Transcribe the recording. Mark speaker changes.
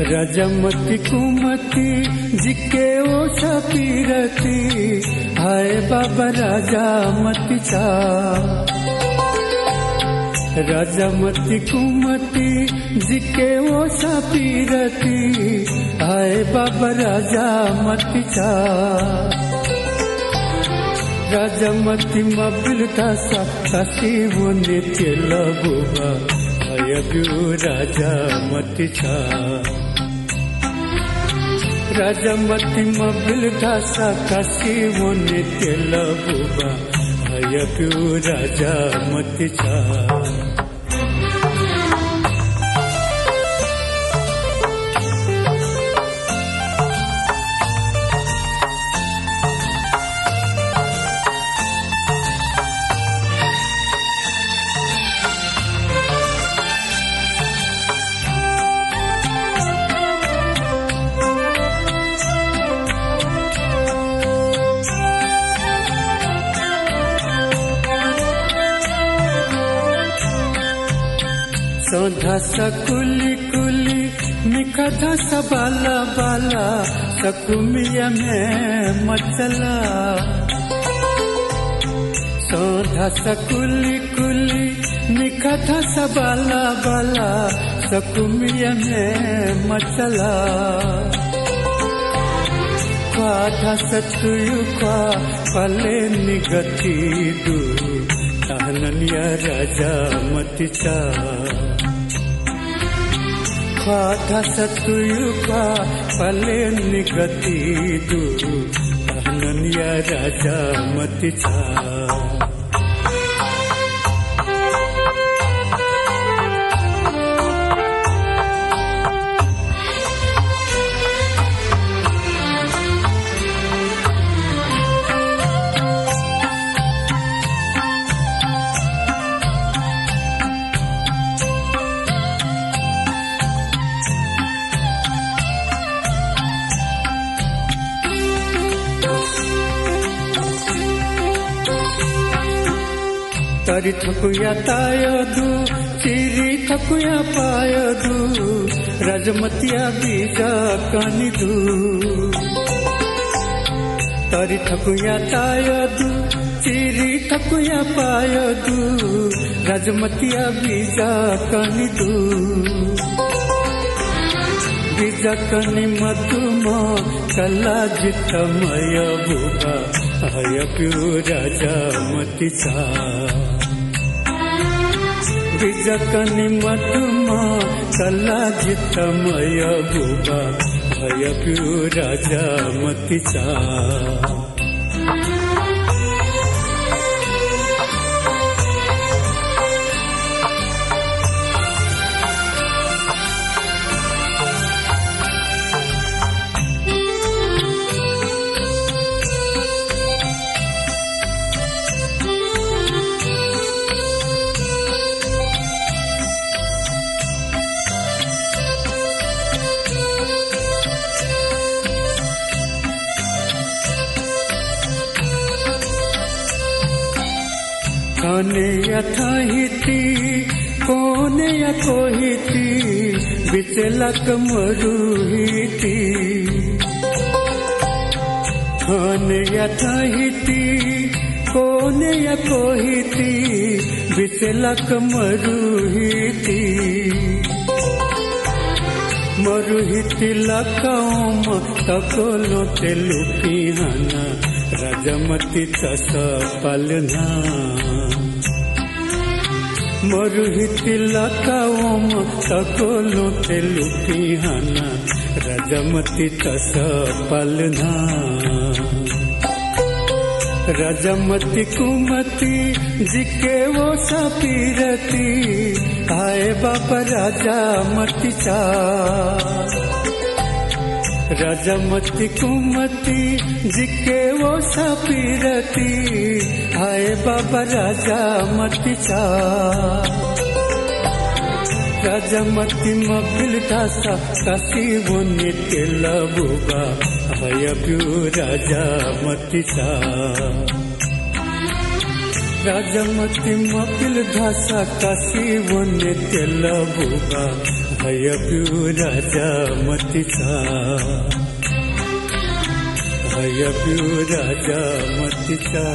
Speaker 1: रजमती कुमती जिके ओ पीरती, हाय बाबा राजा मती चा। रजमती कुमती जिके ओ पीरती, हाय बाबा राजा मती चा। राजमती मबिल तासा काशी वो नित्य लबुबा आयभ्यो राजा मती छ। राजा मतीमा बिलुका साकासी हुने तेल बुबा आयभ्यो राजा मती छ। कुली निखा धसा बाला बाला सकुमिया में मचला। सोधा सकुली कुली निखा धसा बाला, सकुमिया में मचला। क्वा धसतुयु क्वा पले निगति दू राजा मतिचा। ದಾಸತುಯುಪ ಫಲೆ ನಿಗತಿದು ಅನನ್ಯ ರಾಜ ಮತಿಚಾ ताननिया राजा मतिचा तरी थकुया तायदु चिरी थकुया पायदु राजमतिया बीजा कनिदु तरी थकुया तायदु चिरी थकुया पायदु राजमतिया बीजा कनिदु बीजा कनि मधुम कला जितमय बुबा हय विजकनि विजतनिमट चलितमय भोगा भय राजा मति चा कने यथाहिति कोने यकोहिति बिचलक मरुहिति कने यथाहिति कोने यकोहिति बिचलक मरुहिति मरुहिति लकौम तकोलो तेलुपिहना रजमती तस पलना मरुहिति लकाओम तकोलो तेलुपिहना रजमती तस पलना। रजमती कुमती जिके वो सपीरती आए बाबा राजा मती चा रजमती कुमती जिके वो सपीरती आए बाबा राजा मती चा रजमती मबिल दासा काशी वो नित्य लबुबा। हय प्यू राजा मती चा राजमती मपिल धासा काशी वो नित्य लबुबा। हयप्यू राजा मतिचा हयप्यू राजा मतिचा